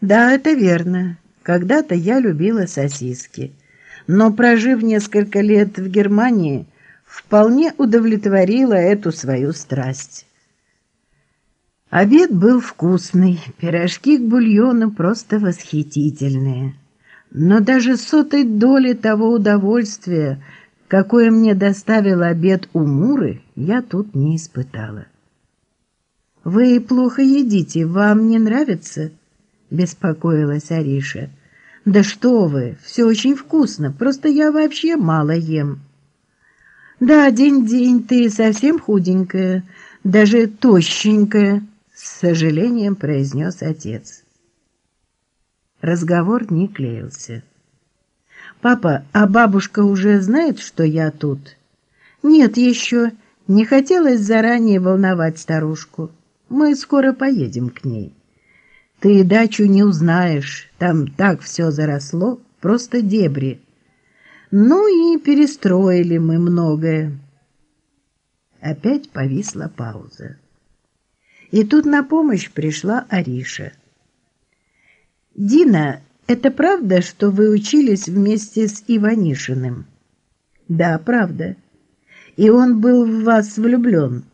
Да, это верно. Когда-то я любила сосиски. Но, прожив несколько лет в Германии, вполне удовлетворила эту свою страсть. Обед был вкусный, пирожки к бульону просто восхитительные. Но даже сотой доли того удовольствия, какое мне доставил обед у Муры, я тут не испытала. «Вы плохо едите, вам не нравится?» — беспокоилась Ариша. «Да что вы, все очень вкусно, просто я вообще мало ем». «Да, день-день, ты совсем худенькая, даже тощенькая», — с сожалением произнес отец. Разговор не клеился. «Папа, а бабушка уже знает, что я тут?» «Нет еще. Не хотелось заранее волновать старушку. Мы скоро поедем к ней. Ты дачу не узнаешь, там так все заросло, просто дебри. Ну и перестроили мы многое». Опять повисла пауза. И тут на помощь пришла Ариша. «Дина, это правда, что вы учились вместе с Иванишиным?» «Да, правда. И он был в вас влюблен».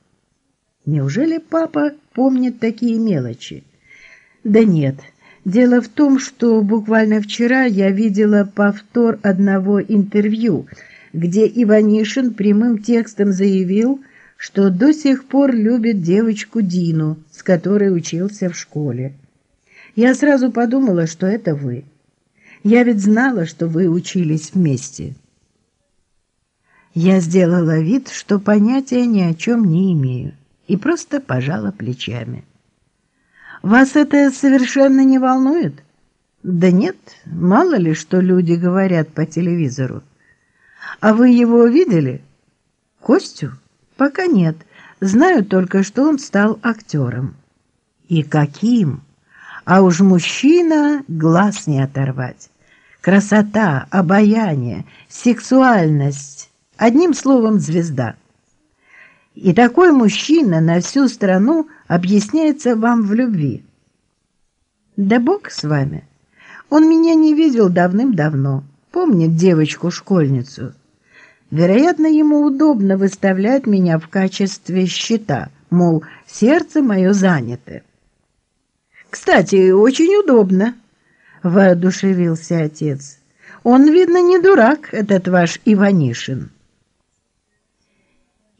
«Неужели папа помнит такие мелочи?» «Да нет. Дело в том, что буквально вчера я видела повтор одного интервью, где Иванишин прямым текстом заявил, что до сих пор любит девочку Дину, с которой учился в школе. Я сразу подумала, что это вы. Я ведь знала, что вы учились вместе. Я сделала вид, что понятия ни о чем не имею, и просто пожала плечами. Вас это совершенно не волнует? Да нет, мало ли, что люди говорят по телевизору. А вы его видели? Костю? Пока нет. Знаю только, что он стал актером. И каким? А уж мужчина глаз не оторвать. Красота, обаяние, сексуальность. Одним словом, звезда. И такой мужчина на всю страну объясняется вам в любви. Да бог с вами. Он меня не видел давным-давно. Помнит девочку-школьницу. Вероятно, ему удобно выставлять меня в качестве щита, мол, сердце мое занято. Кстати, очень удобно, воодушевился отец. Он, видно, не дурак, этот ваш Иванишин.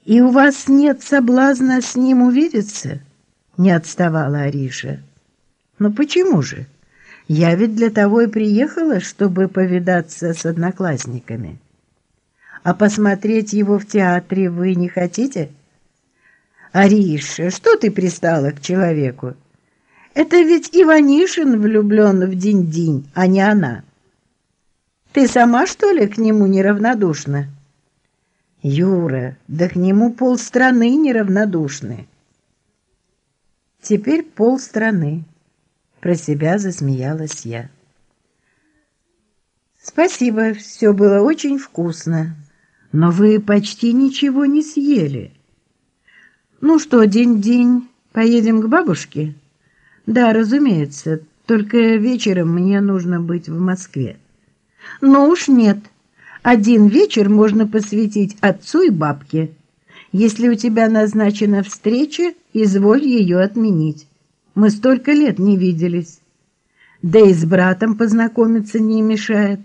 И у вас нет соблазна с ним увидеться? Не отставала Ариша. Но почему же? Я ведь для того и приехала, чтобы повидаться с одноклассниками. А посмотреть его в театре вы не хотите? Ариша, что ты пристала к человеку? Это ведь Иванишин влюблен в Динь-Динь, а не она. Ты сама, что ли, к нему неравнодушна? Юра, да к нему полстраны неравнодушны. Теперь полстраны. Про себя засмеялась я. Спасибо, все было очень вкусно. Но вы почти ничего не съели. Ну что, день-день, поедем к бабушке? Да, разумеется, только вечером мне нужно быть в Москве. Ну уж нет. Один вечер можно посвятить отцу и бабке. Если у тебя назначена встреча, изволь ее отменить. Мы столько лет не виделись. Да и с братом познакомиться не мешает.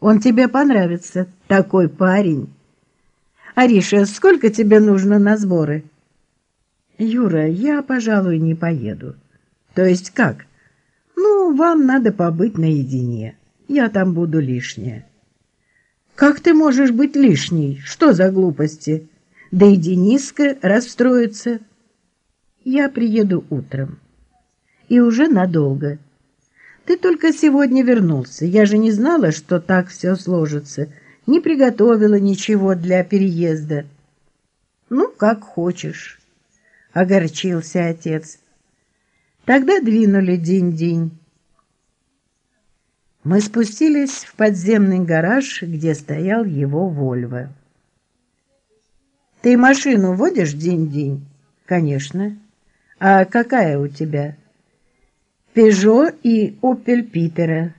Он тебе понравится, такой парень. Ариша, сколько тебе нужно на сборы? Юра, я, пожалуй, не поеду. То есть как? Ну, вам надо побыть наедине. Я там буду лишняя. Как ты можешь быть лишней? Что за глупости? Да и Дениска расстроится. Я приеду утром. И уже надолго. Ты только сегодня вернулся. Я же не знала, что так все сложится. Не приготовила ничего для переезда. Ну, как хочешь. Огорчился отец. Тогда двинули день-день. Мы спустились в подземный гараж, где стоял его Вольво. «Ты машину водишь день-день?» «Конечно. А какая у тебя?» Пежо и Опель Питера.